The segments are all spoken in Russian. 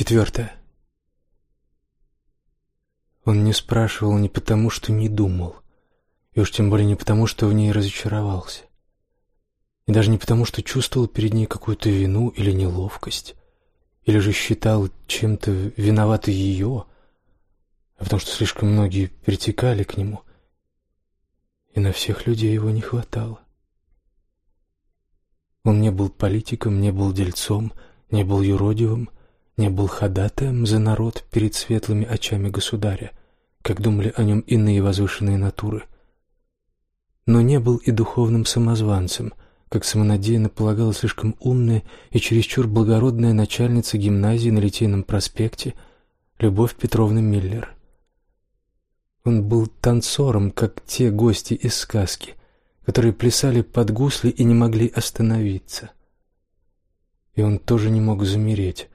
Четвертое. Он не спрашивал не потому, что не думал, и уж тем более не потому, что в ней разочаровался, и даже не потому, что чувствовал перед ней какую-то вину или неловкость, или же считал чем-то виноватой ее, а потому что слишком многие притекали к нему, и на всех людей его не хватало. Он не был политиком, не был дельцом, не был юродивым, не был ходатаем за народ перед светлыми очами государя, как думали о нем иные возвышенные натуры. Но не был и духовным самозванцем, как самонадеянно полагала слишком умная и чересчур благородная начальница гимназии на Литейном проспекте Любовь Петровна Миллер. Он был танцором, как те гости из сказки, которые плясали под гусли и не могли остановиться. И он тоже не мог замереть,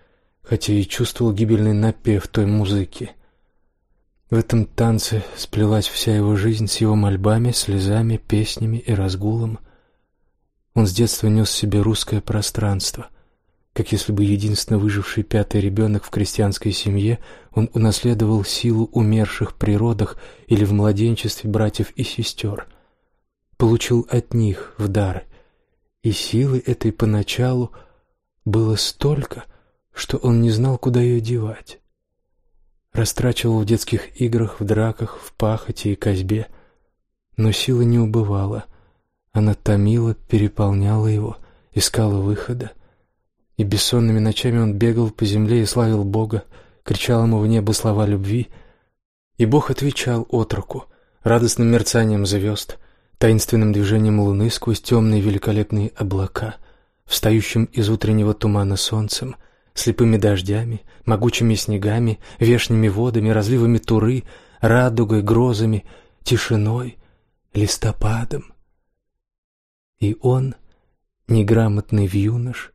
хотя и чувствовал гибельный напев той музыки. В этом танце сплелась вся его жизнь с его мольбами, слезами, песнями и разгулом. Он с детства нес в себе русское пространство, как если бы единственно выживший пятый ребенок в крестьянской семье, он унаследовал силу умерших при родах или в младенчестве братьев и сестер, получил от них в дар, и силы этой поначалу было столько, что он не знал, куда ее девать. Растрачивал в детских играх, в драках, в пахоте и козьбе, но сила не убывала. Она томила, переполняла его, искала выхода. И бессонными ночами он бегал по земле и славил Бога, кричал ему в небо слова любви, и Бог отвечал отроку радостным мерцанием звезд, таинственным движением луны сквозь темные великолепные облака, встающим из утреннего тумана солнцем, слепыми дождями, могучими снегами, вешними водами, разливами туры, радугой, грозами, тишиной, листопадом. И он, неграмотный вьюнош,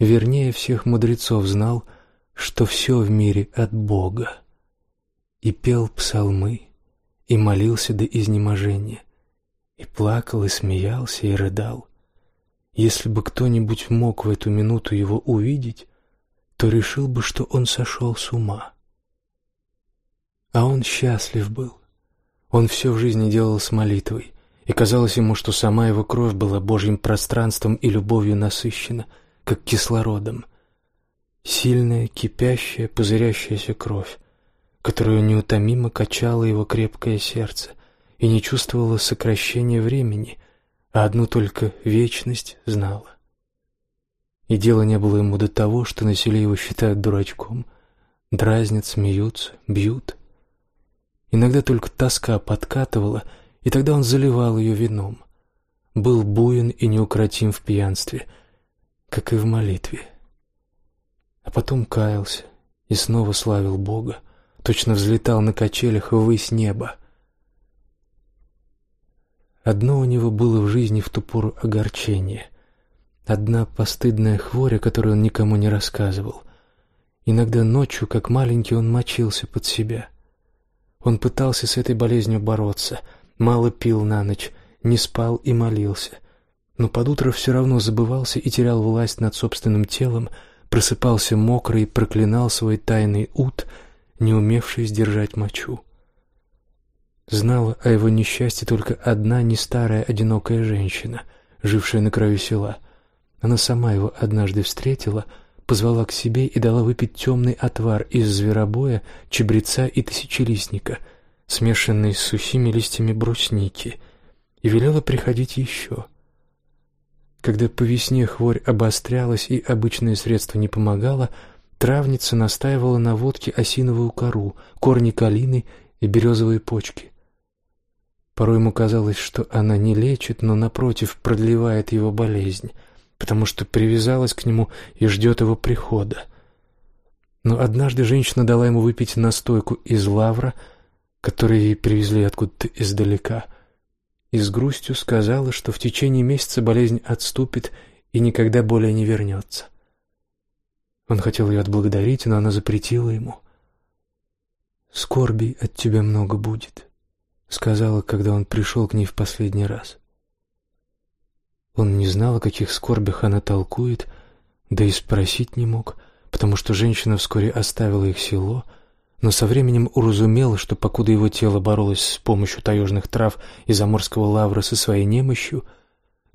вернее всех мудрецов знал, что все в мире от Бога, и пел псалмы, и молился до изнеможения, и плакал, и смеялся, и рыдал. Если бы кто-нибудь мог в эту минуту его увидеть, то решил бы, что он сошел с ума. А он счастлив был. Он все в жизни делал с молитвой, и казалось ему, что сама его кровь была Божьим пространством и любовью насыщена, как кислородом. Сильная, кипящая, пузырящаяся кровь, которую неутомимо качало его крепкое сердце и не чувствовало сокращения времени, а одну только вечность знала. И дело не было ему до того, что на селе его считают дурачком, дразнят, смеются, бьют. Иногда только тоска подкатывала, и тогда он заливал ее вином. Был буен и неукротим в пьянстве, как и в молитве. А потом каялся и снова славил Бога, точно взлетал на качелях ввысь неба. Одно у него было в жизни в ту пору огорчение — Одна постыдная хворя, которую он никому не рассказывал. Иногда ночью, как маленький, он мочился под себя. Он пытался с этой болезнью бороться, мало пил на ночь, не спал и молился. Но под утро все равно забывался и терял власть над собственным телом, просыпался мокрый и проклинал свой тайный ут, не умевший сдержать мочу. Знала о его несчастье только одна не старая одинокая женщина, жившая на краю села — она сама его однажды встретила, позвала к себе и дала выпить темный отвар из зверобоя, чебреца и тысячелистника, смешанный с сухими листьями брусники, и велела приходить еще. Когда по весне хворь обострялась и обычное средство не помогало, травница настаивала на водке осиновую кору, корни калины и березовые почки. Порой ему казалось, что она не лечит, но напротив продлевает его болезнь — потому что привязалась к нему и ждет его прихода. Но однажды женщина дала ему выпить настойку из лавра, которую ей привезли откуда-то издалека, и с грустью сказала, что в течение месяца болезнь отступит и никогда более не вернется. Он хотел ее отблагодарить, но она запретила ему. «Скорби от тебя много будет», — сказала, когда он пришел к ней в последний раз. Он не знал, о каких скорбях она толкует, да и спросить не мог, потому что женщина вскоре оставила их село, но со временем уразумела, что покуда его тело боролось с помощью таежных трав и заморского лавра со своей немощью,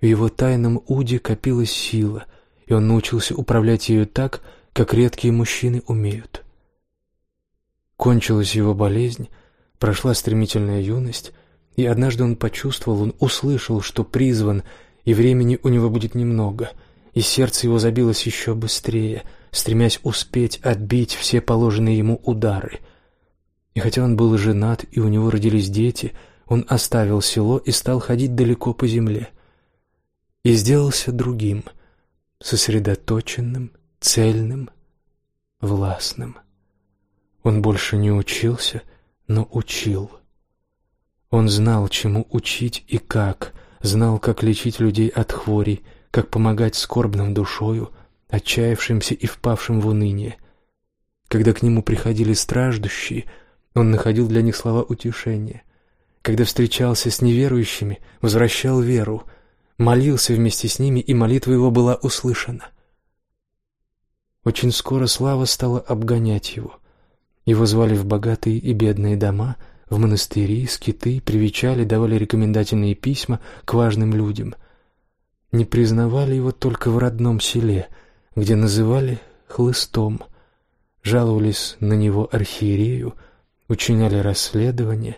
в его тайном уде копилась сила, и он научился управлять ею так, как редкие мужчины умеют. Кончилась его болезнь, прошла стремительная юность, и однажды он почувствовал, он услышал, что призван, и времени у него будет немного, и сердце его забилось еще быстрее, стремясь успеть отбить все положенные ему удары. И хотя он был женат, и у него родились дети, он оставил село и стал ходить далеко по земле. И сделался другим, сосредоточенным, цельным, властным. Он больше не учился, но учил. Он знал, чему учить и как, знал, как лечить людей от хворей, как помогать скорбным душою, отчаявшимся и впавшим в уныние. Когда к нему приходили страждущие, он находил для них слова утешения. Когда встречался с неверующими, возвращал веру, молился вместе с ними, и молитва его была услышана. Очень скоро слава стала обгонять его. Его звали в богатые и бедные дома, в монастыри, скиты, привечали, давали рекомендательные письма к важным людям. Не признавали его только в родном селе, где называли хлыстом, жаловались на него архиерею, учиняли расследования,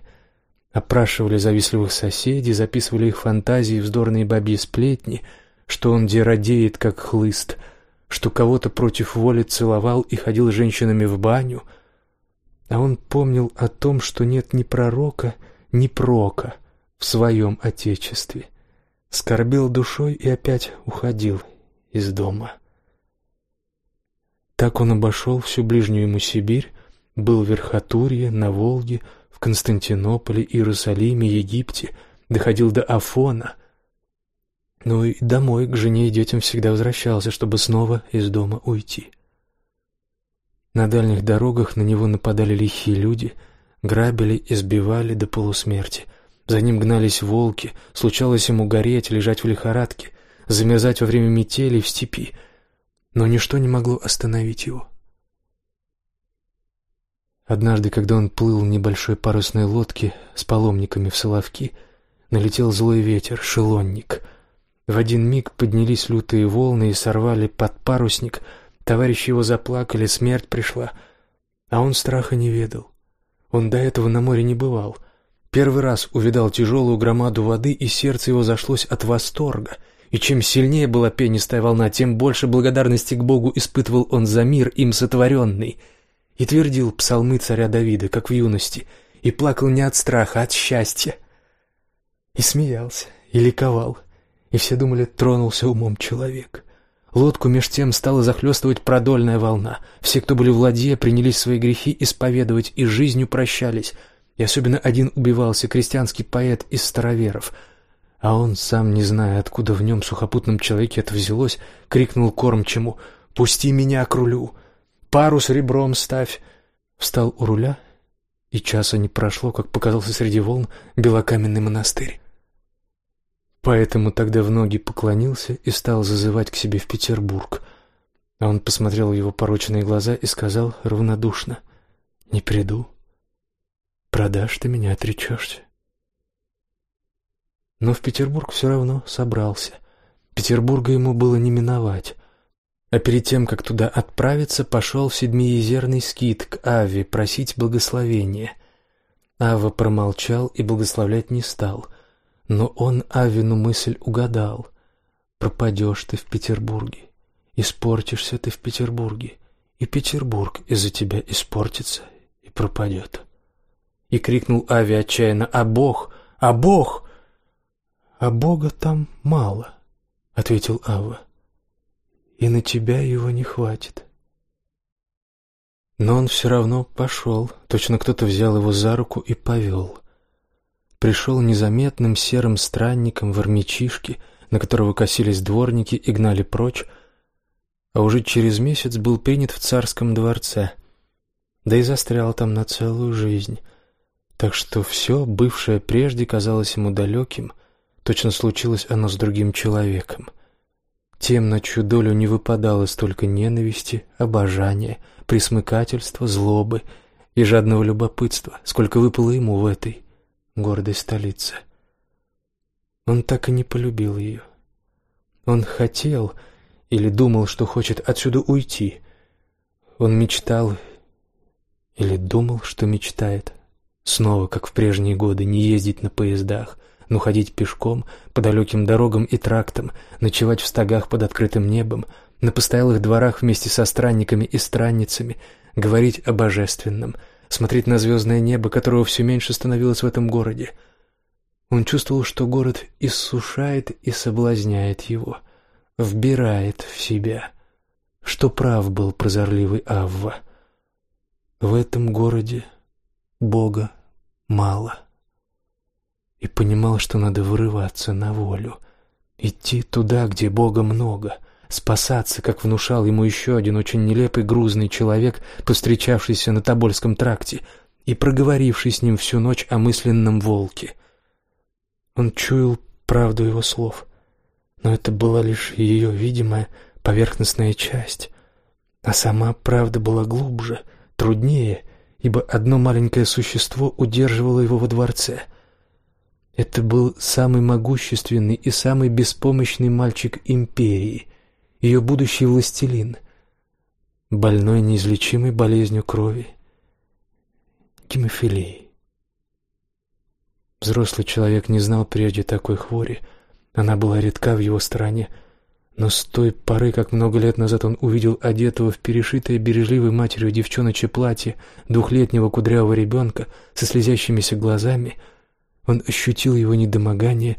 опрашивали завистливых соседей, записывали их фантазии, вздорные бабьи сплетни, что он деродеет, как хлыст — что кого-то против воли целовал и ходил женщинами в баню, а он помнил о том, что нет ни пророка, ни прока в своем отечестве, скорбел душой и опять уходил из дома. Так он обошел всю ближнюю ему Сибирь, был в Верхотурье, на Волге, в Константинополе, Иерусалиме, Египте, доходил до Афона — но и домой к жене и детям всегда возвращался, чтобы снова из дома уйти. На дальних дорогах на него нападали лихие люди, грабили, избивали до полусмерти. За ним гнались волки, случалось ему гореть, лежать в лихорадке, замерзать во время метели в степи, но ничто не могло остановить его. Однажды, когда он плыл в небольшой парусной лодке с паломниками в Соловки, налетел злой ветер, шелонник — в один миг поднялись лютые волны и сорвали под парусник. Товарищи его заплакали, смерть пришла. А он страха не ведал. Он до этого на море не бывал. Первый раз увидал тяжелую громаду воды, и сердце его зашлось от восторга. И чем сильнее была пенистая волна, тем больше благодарности к Богу испытывал он за мир, им сотворенный. И твердил псалмы царя Давида, как в юности, и плакал не от страха, а от счастья. И смеялся, и ликовал и все думали, тронулся умом человек. Лодку меж тем стала захлестывать продольная волна. Все, кто были в ладье, принялись свои грехи исповедовать и жизнью прощались. И особенно один убивался, крестьянский поэт из староверов. А он, сам не зная, откуда в нем сухопутном человеке это взялось, крикнул кормчему «Пусти меня к рулю! Парус ребром ставь!» Встал у руля, и часа не прошло, как показался среди волн белокаменный монастырь. Поэтому тогда в ноги поклонился и стал зазывать к себе в Петербург. А он посмотрел в его порочные глаза и сказал равнодушно, «Не приду. Продашь ты меня, отречешься». Но в Петербург все равно собрался. Петербурга ему было не миновать. А перед тем, как туда отправиться, пошел в Седмиезерный скит к Аве просить благословения. Ава промолчал и благословлять не стал — но он Авину мысль угадал. Пропадешь ты в Петербурге, испортишься ты в Петербурге, и Петербург из-за тебя испортится и пропадет. И крикнул Ави отчаянно, «А Бог! А Бог!» «А Бога там мало», — ответил Ава, «и на тебя его не хватит». Но он все равно пошел, точно кто-то взял его за руку и повел пришел незаметным серым странником в армячишке, на которого косились дворники и гнали прочь, а уже через месяц был принят в царском дворце, да и застрял там на целую жизнь. Так что все, бывшее прежде, казалось ему далеким, точно случилось оно с другим человеком. Тем, на чью долю не выпадало столько ненависти, обожания, присмыкательства, злобы и жадного любопытства, сколько выпало ему в этой гордой столице. Он так и не полюбил ее. Он хотел или думал, что хочет отсюда уйти. Он мечтал или думал, что мечтает. Снова, как в прежние годы, не ездить на поездах, но ходить пешком по далеким дорогам и трактам, ночевать в стогах под открытым небом, на постоялых дворах вместе со странниками и странницами, говорить о божественном, смотреть на звездное небо, которого все меньше становилось в этом городе. Он чувствовал, что город иссушает и соблазняет его, вбирает в себя, что прав был прозорливый Авва. В этом городе Бога мало и понимал, что надо вырываться на волю, идти туда, где Бога много, спасаться, как внушал ему еще один очень нелепый грузный человек, повстречавшийся на Тобольском тракте и проговоривший с ним всю ночь о мысленном волке. Он чуял правду его слов, но это была лишь ее видимая поверхностная часть, а сама правда была глубже, труднее, ибо одно маленькое существо удерживало его во дворце — это был самый могущественный и самый беспомощный мальчик империи, ее будущий властелин, больной неизлечимой болезнью крови, гемофилией. Взрослый человек не знал прежде такой хвори, она была редка в его стране, но с той поры, как много лет назад он увидел одетого в перешитое бережливой матерью девчоночье платье двухлетнего кудрявого ребенка со слезящимися глазами — он ощутил его недомогание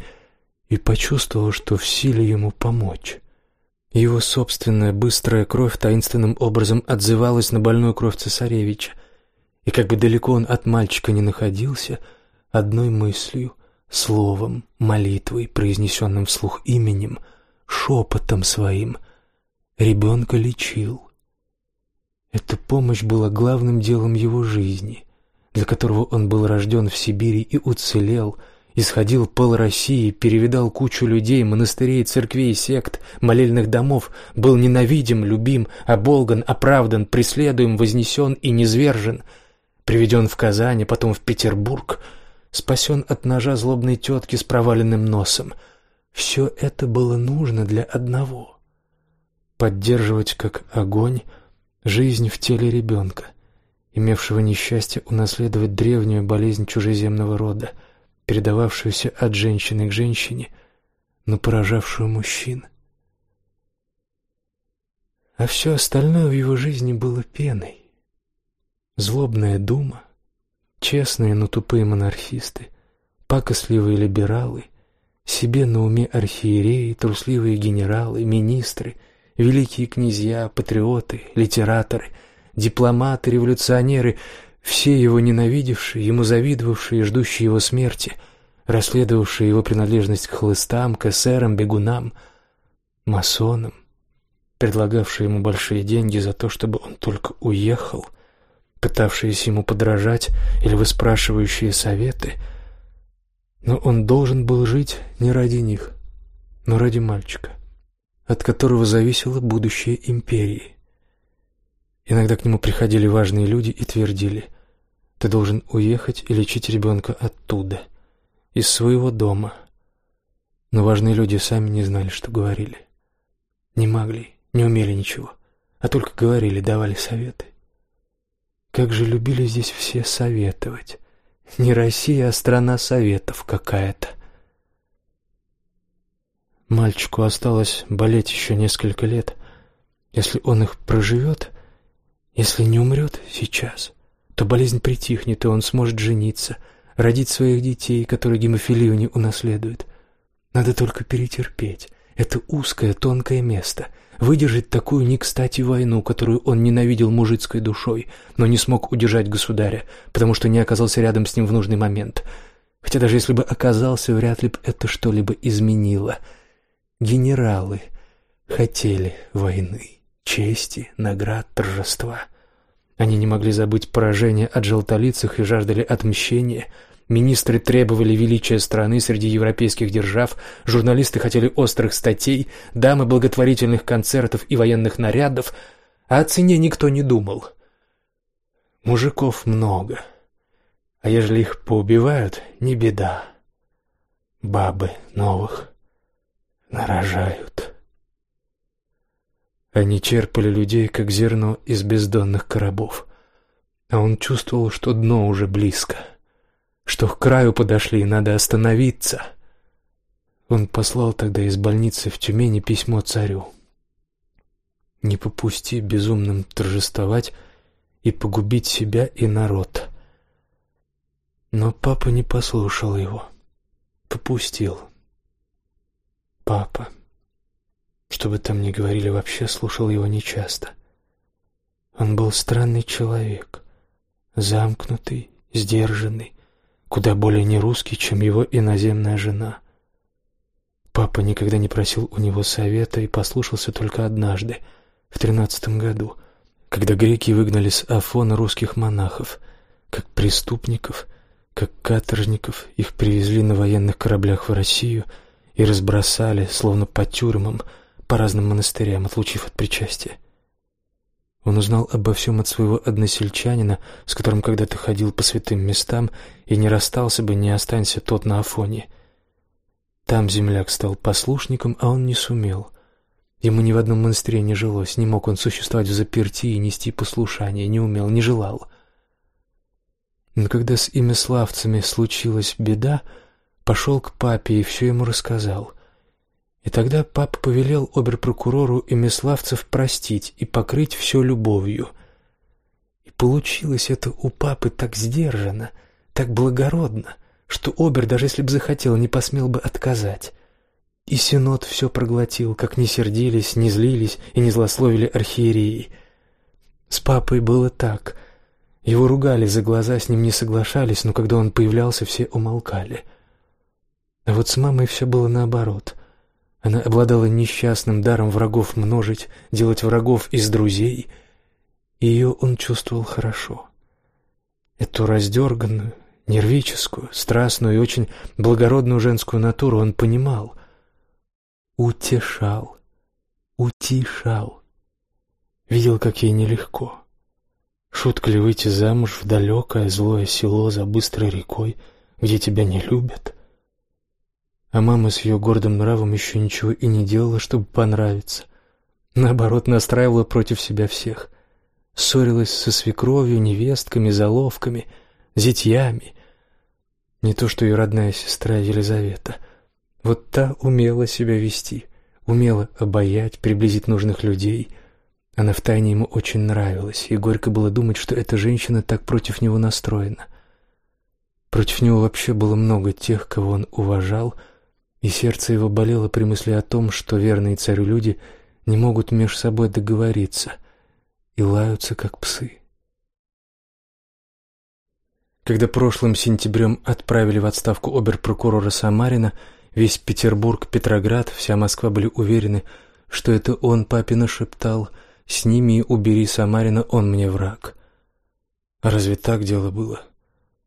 и почувствовал, что в силе ему помочь. Его собственная быстрая кровь таинственным образом отзывалась на больную кровь цесаревича, и как бы далеко он от мальчика не находился, одной мыслью, словом, молитвой, произнесенным вслух именем, шепотом своим, ребенка лечил. Эта помощь была главным делом его жизни для которого он был рожден в Сибири и уцелел, исходил пол России, перевидал кучу людей, монастырей, церквей, сект, молельных домов, был ненавидим, любим, оболган, оправдан, преследуем, вознесен и низвержен, приведен в Казань, а потом в Петербург, спасен от ножа злобной тетки с проваленным носом. Все это было нужно для одного — поддерживать как огонь жизнь в теле ребенка, имевшего несчастье унаследовать древнюю болезнь чужеземного рода, передававшуюся от женщины к женщине, но поражавшую мужчин. А все остальное в его жизни было пеной. Злобная дума, честные, но тупые монархисты, пакостливые либералы, себе на уме архиереи, трусливые генералы, министры, великие князья, патриоты, литераторы — дипломаты, революционеры, все его ненавидевшие, ему завидовавшие ждущие его смерти, расследовавшие его принадлежность к хлыстам, к эсерам, бегунам, масонам, предлагавшие ему большие деньги за то, чтобы он только уехал, пытавшиеся ему подражать или выспрашивающие советы. Но он должен был жить не ради них, но ради мальчика, от которого зависело будущее империи. Иногда к нему приходили важные люди и твердили, «Ты должен уехать и лечить ребенка оттуда, из своего дома». Но важные люди сами не знали, что говорили. Не могли, не умели ничего, а только говорили, давали советы. Как же любили здесь все советовать. Не Россия, а страна советов какая-то. Мальчику осталось болеть еще несколько лет. Если он их проживет, если не умрет сейчас, то болезнь притихнет, и он сможет жениться, родить своих детей, которые гемофилию не унаследуют. Надо только перетерпеть. Это узкое, тонкое место. Выдержать такую не кстати войну, которую он ненавидел мужицкой душой, но не смог удержать государя, потому что не оказался рядом с ним в нужный момент. Хотя даже если бы оказался, вряд ли бы это что-либо изменило. Генералы хотели войны чести, наград, торжества. Они не могли забыть поражение от желтолицых и жаждали отмщения, Министры требовали величия страны среди европейских держав, журналисты хотели острых статей, дамы благотворительных концертов и военных нарядов, а о цене никто не думал. Мужиков много, а ежели их поубивают, не беда. Бабы новых нарожают. Они черпали людей, как зерно из бездонных коробов, а он чувствовал, что дно уже близко — что к краю подошли и надо остановиться. Он послал тогда из больницы в Тюмени письмо царю. Не попусти безумным торжествовать и погубить себя и народ. Но папа не послушал его. Попустил. Папа, что бы там ни говорили, вообще слушал его нечасто. Он был странный человек, замкнутый, сдержанный, куда более нерусский, чем его иноземная жена. Папа никогда не просил у него совета и послушался только однажды, в тринадцатом году, когда греки выгнали с Афона русских монахов, как преступников, как каторжников, их привезли на военных кораблях в Россию и разбросали, словно по тюрьмам, по разным монастырям, отлучив от причастия. Он узнал обо всем от своего односельчанина, с которым когда-то ходил по святым местам, и не расстался бы, не останься тот на Афоне. Там земляк стал послушником, а он не сумел. Ему ни в одном монастыре не жилось, не мог он существовать в заперти и нести послушание, не умел, не желал. Но когда с имяславцами случилась беда, пошел к папе и все ему рассказал. И тогда папа повелел оберпрокурору и Меславцев простить и покрыть все любовью. И получилось это у папы так сдержанно, так благородно, что обер, даже если бы захотел, не посмел бы отказать. И Синод все проглотил, как не сердились, не злились и не злословили архиереи. С папой было так. Его ругали за глаза, с ним не соглашались, но когда он появлялся, все умолкали. А вот с мамой все было наоборот — она обладала несчастным даром врагов множить, делать врагов из друзей. Ее он чувствовал хорошо. Эту раздерганную, нервическую, страстную и очень благородную женскую натуру он понимал. Утешал, утешал. Видел, как ей нелегко. Шутка ли выйти замуж в далекое злое село за быстрой рекой, где тебя не любят? А мама с ее гордым нравом еще ничего и не делала, чтобы понравиться. Наоборот, настраивала против себя всех. Ссорилась со свекровью, невестками, заловками, зятьями. Не то что ее родная сестра Елизавета. Вот та умела себя вести, умела обаять, приблизить нужных людей. Она втайне ему очень нравилась, и горько было думать, что эта женщина так против него настроена. Против него вообще было много тех, кого он уважал, и сердце его болело при мысли о том, что верные царю люди не могут меж собой договориться и лаются, как псы. Когда прошлым сентябрем отправили в отставку оберпрокурора Самарина, весь Петербург, Петроград, вся Москва были уверены, что это он папе нашептал «Сними и убери Самарина, он мне враг». А разве так дело было? —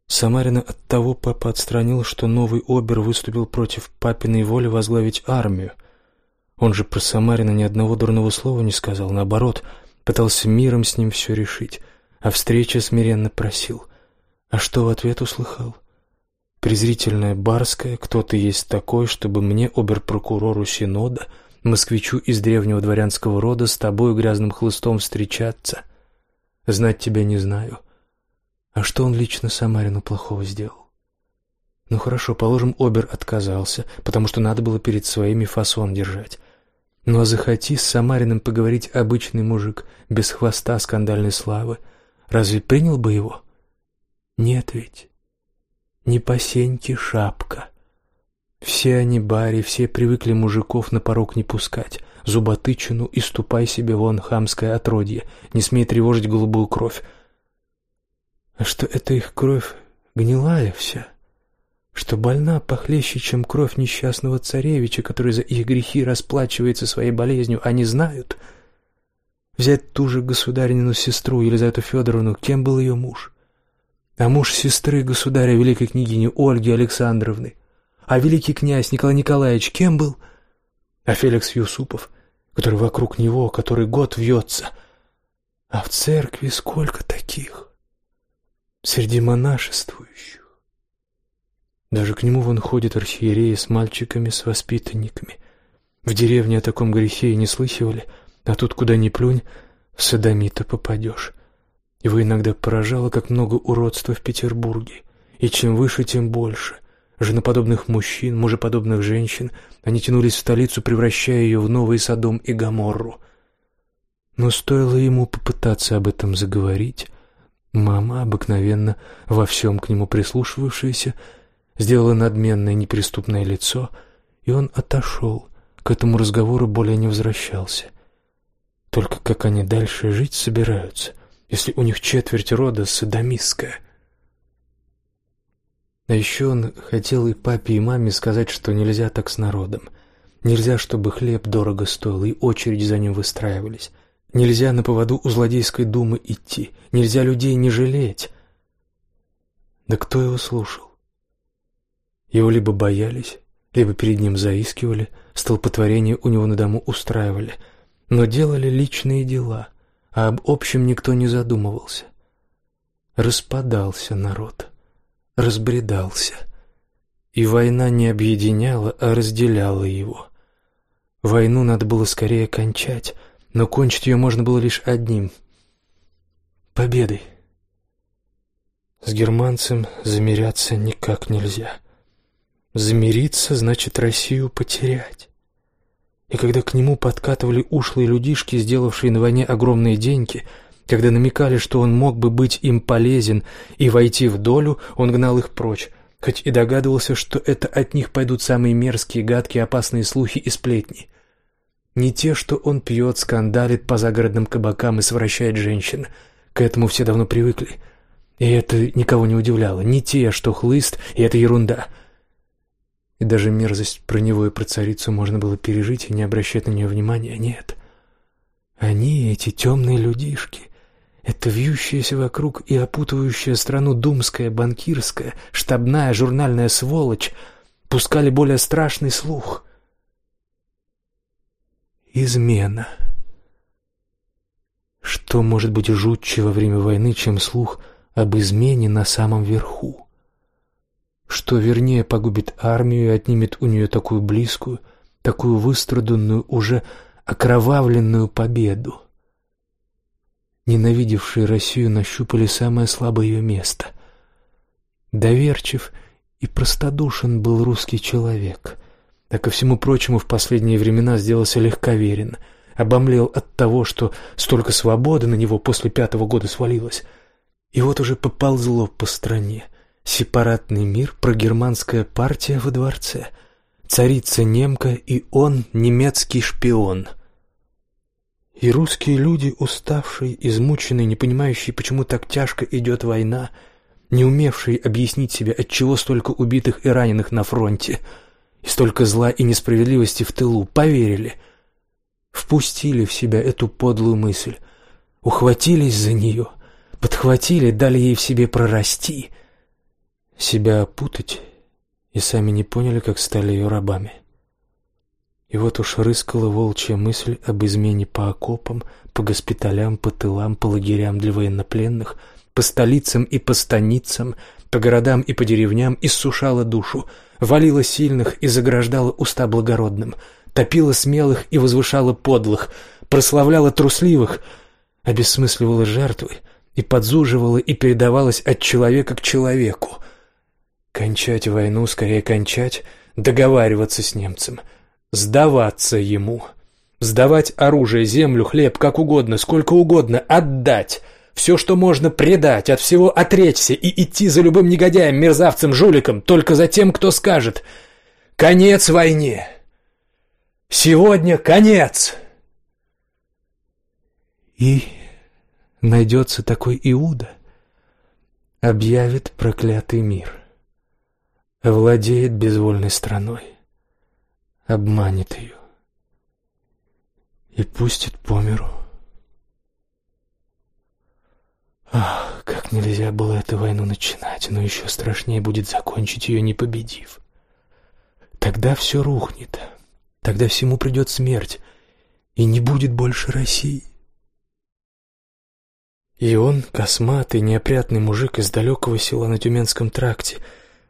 Самарина от того папа отстранил, что новый обер выступил против папиной воли возглавить армию. Он же про Самарина ни одного дурного слова не сказал, наоборот, пытался миром с ним все решить, а встречи смиренно просил. А что в ответ услыхал? Презрительная барская, кто ты есть такой, чтобы мне, оберпрокурору Синода, москвичу из древнего дворянского рода, с тобой грязным хлыстом встречаться? Знать тебя не знаю. — а что он лично Самарину плохого сделал? Ну хорошо, положим, Обер отказался, потому что надо было перед своими фасон держать. Ну а захоти с Самариным поговорить обычный мужик, без хвоста скандальной славы, разве принял бы его? Нет ведь. Не по сеньке шапка. Все они бари, все привыкли мужиков на порог не пускать, зуботычину и ступай себе вон, хамское отродье, не смей тревожить голубую кровь, а что эта их кровь гнилая вся, что больна похлеще, чем кровь несчастного царевича, который за их грехи расплачивается своей болезнью, они знают. Взять ту же государинину сестру Елизавету Федоровну, кем был ее муж? а муж сестры государя великой княгини Ольги Александровны. А великий князь Николай Николаевич кем был? А Феликс Юсупов, который вокруг него, который год вьется. А в церкви сколько таких? Среди монашествующих. Даже к нему вон ходят архиереи с мальчиками, с воспитанниками. В деревне о таком грехе и не слыхивали, а тут куда ни плюнь, в садомита попадешь. Его иногда поражало, как много уродства в Петербурге. И чем выше, тем больше. Женоподобных мужчин, мужеподобных женщин, они тянулись в столицу, превращая ее в новый Содом и Гоморру. Но стоило ему попытаться об этом заговорить, мама, обыкновенно во всем к нему прислушивавшаяся, сделала надменное неприступное лицо, и он отошел, к этому разговору более не возвращался. Только как они дальше жить собираются, если у них четверть рода садомистская? А еще он хотел и папе, и маме сказать, что нельзя так с народом. Нельзя, чтобы хлеб дорого стоил, и очереди за ним выстраивались. Нельзя на поводу у злодейской думы идти. Нельзя людей не жалеть. Да кто его слушал? Его либо боялись, либо перед ним заискивали, столпотворение у него на дому устраивали, но делали личные дела, а об общем никто не задумывался. Распадался народ, разбредался, и война не объединяла, а разделяла его. Войну надо было скорее кончать, но кончить ее можно было лишь одним — победой. С германцем замиряться никак нельзя — Замириться значит Россию потерять. И когда к нему подкатывали ушлые людишки, сделавшие на войне огромные деньги, когда намекали, что он мог бы быть им полезен и войти в долю, он гнал их прочь, хоть и догадывался, что это от них пойдут самые мерзкие, гадкие, опасные слухи и сплетни. Не те, что он пьет, скандалит по загородным кабакам и совращает женщин. К этому все давно привыкли. И это никого не удивляло. Не те, что хлыст, и это ерунда — и даже мерзость про него и про царицу можно было пережить и не обращать на нее внимания. Нет. Они, эти темные людишки, это вьющаяся вокруг и опутывающая страну думская, банкирская, штабная, журнальная сволочь, пускали более страшный слух. Измена. Что может быть жутче во время войны, чем слух об измене на самом верху? что вернее погубит армию и отнимет у нее такую близкую, такую выстраданную, уже окровавленную победу. Ненавидевшие Россию нащупали самое слабое ее место. Доверчив и простодушен был русский человек, а ко всему прочему в последние времена сделался легковерен, обомлел от того, что столько свободы на него после пятого года свалилось, и вот уже поползло по стране — Сепаратный мир, прогерманская партия во дворце, царица немка и он немецкий шпион. И русские люди, уставшие, измученные, не понимающие, почему так тяжко идет война, не умевшие объяснить себе, отчего столько убитых и раненых на фронте, и столько зла и несправедливости в тылу, поверили, впустили в себя эту подлую мысль, ухватились за нее, подхватили, дали ей в себе прорасти — себя опутать, и сами не поняли, как стали ее рабами. И вот уж рыскала волчья мысль об измене по окопам, по госпиталям, по тылам, по лагерям для военнопленных, по столицам и по станицам, по городам и по деревням, иссушала душу, валила сильных и заграждала уста благородным, топила смелых и возвышала подлых, прославляла трусливых, обесмысливала жертвы и подзуживала и передавалась от человека к человеку — Кончать войну, скорее кончать, договариваться с немцем, сдаваться ему, сдавать оружие, землю, хлеб, как угодно, сколько угодно, отдать, все, что можно предать, от всего отречься и идти за любым негодяем, мерзавцем, жуликом, только за тем, кто скажет «Конец войне! Сегодня конец!» И найдется такой Иуда, объявит проклятый мир овладеет безвольной страной, обманет ее и пустит по миру. Ах, как нельзя было эту войну начинать, но еще страшнее будет закончить ее, не победив. Тогда все рухнет, тогда всему придет смерть, и не будет больше России. И он, косматый, неопрятный мужик из далекого села на Тюменском тракте,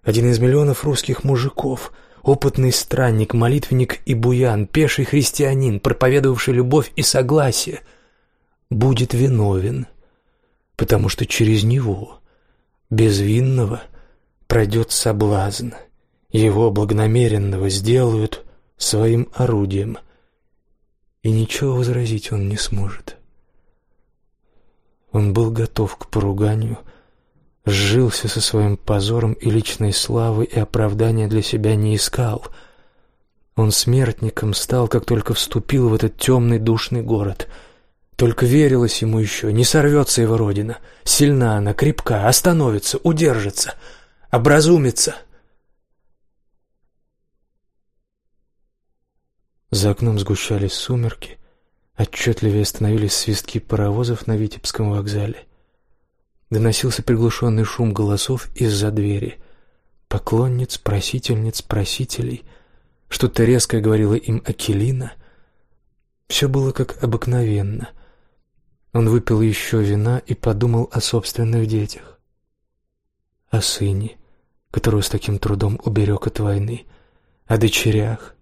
один из миллионов русских мужиков, опытный странник, молитвенник и буян, пеший христианин, проповедовавший любовь и согласие, будет виновен, потому что через него, безвинного, пройдет соблазн, его благонамеренного сделают своим орудием — и ничего возразить он не сможет. Он был готов к поруганию, сжился со своим позором и личной славы и оправдания для себя не искал. Он смертником стал, как только вступил в этот темный душный город. Только верилось ему еще, не сорвется его родина, сильна она, крепка, остановится, удержится, образумится — За окном сгущались сумерки, отчетливее становились свистки паровозов на Витебском вокзале. Доносился приглушенный шум голосов из-за двери. Поклонниц, просительниц, просителей. Что-то резкое говорила им Акелина. Все было как обыкновенно. Он выпил еще вина и подумал о собственных детях. О сыне, которого с таким трудом уберег от войны. О дочерях,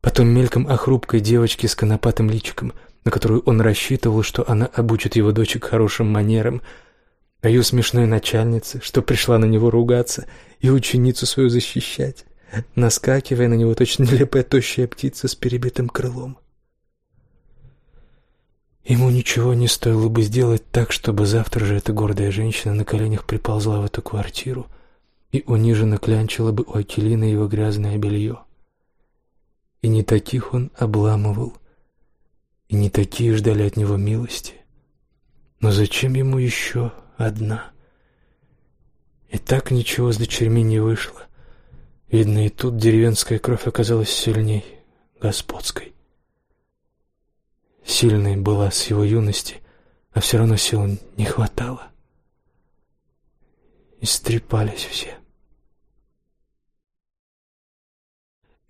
Потом мельком о хрупкой девочке с конопатым личиком, на которую он рассчитывал, что она обучит его дочек хорошим манерам, о ее смешной начальнице, что пришла на него ругаться и ученицу свою защищать, наскакивая на него точно нелепая тощая птица с перебитым крылом. Ему ничего не стоило бы сделать так, чтобы завтра же эта гордая женщина на коленях приползла в эту квартиру и униженно клянчила бы у Акелины его грязное белье. И не таких он обламывал, и не такие ждали от него милости. Но зачем ему еще одна? И так ничего с дочерьми не вышло. Видно, и тут деревенская кровь оказалась сильней господской. Сильной была с его юности, а все равно сил не хватало. Истрепались все.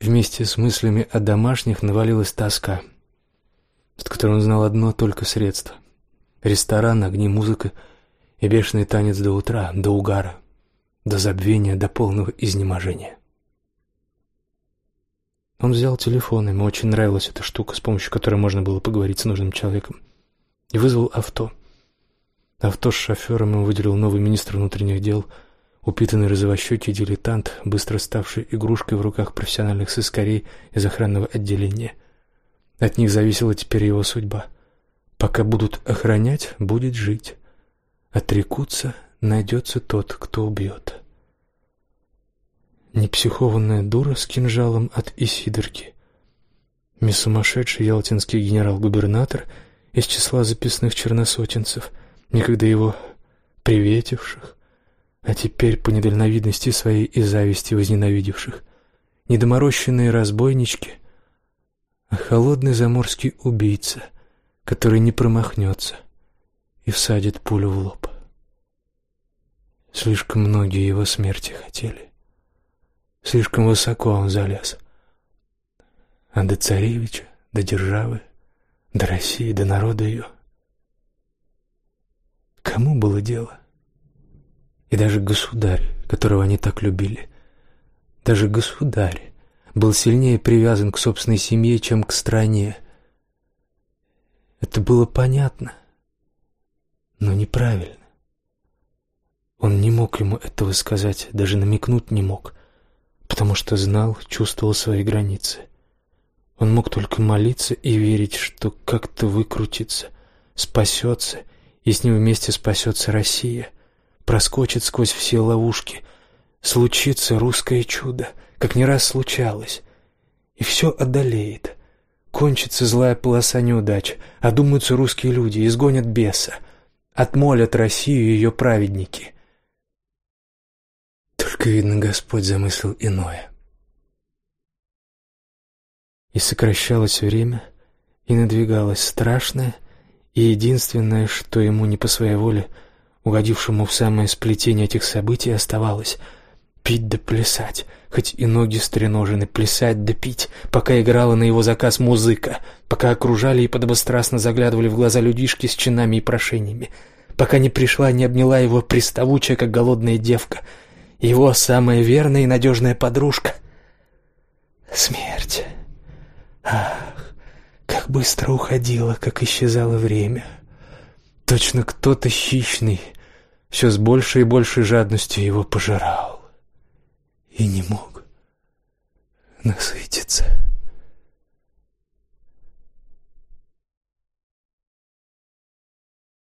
Вместе с мыслями о домашних навалилась тоска, от которой он знал одно только средство — ресторан, огни, музыка и бешеный танец до утра, до угара, до забвения, до полного изнеможения. Он взял телефон, ему очень нравилась эта штука, с помощью которой можно было поговорить с нужным человеком, и вызвал авто. Авто с шофером ему выделил новый министр внутренних дел — Упитанный розовощекий дилетант, быстро ставший игрушкой в руках профессиональных сыскарей из охранного отделения. От них зависела теперь его судьба. Пока будут охранять, будет жить. Отрекутся, найдется тот, кто убьет. Не психованная дура с кинжалом от Исидорки. Не сумасшедший ялтинский генерал-губернатор из числа записных черносотенцев, некогда его приветивших, а теперь по недальновидности своей и зависти возненавидевших, недоморощенные разбойнички, а холодный заморский убийца, который не промахнется и всадит пулю в лоб. Слишком многие его смерти хотели. Слишком высоко он залез. А до царевича, до державы, до России, до народа ее. Кому было дело? И даже государь, которого они так любили, даже государь был сильнее привязан к собственной семье, чем к стране. Это было понятно, но неправильно. Он не мог ему этого сказать, даже намекнуть не мог, потому что знал, чувствовал свои границы. Он мог только молиться и верить, что как-то выкрутится, спасется, и с ним вместе спасется Россия — проскочит сквозь все ловушки. Случится русское чудо, как не раз случалось, и все одолеет. Кончится злая полоса неудач, одумаются русские люди, изгонят беса, отмолят Россию и ее праведники. Только, видно, Господь замыслил иное. И сокращалось время, и надвигалось страшное, и единственное, что ему не по своей воле — угодившему в самое сплетение этих событий, оставалось пить да плясать, хоть и ноги стреножены, плясать да пить, пока играла на его заказ музыка, пока окружали и подобострастно заглядывали в глаза людишки с чинами и прошениями, пока не пришла, не обняла его приставучая, как голодная девка, его самая верная и надежная подружка. Смерть. Ах, как быстро уходило, как исчезало время. Точно кто-то хищный все с большей и большей жадностью его пожирал и не мог насытиться.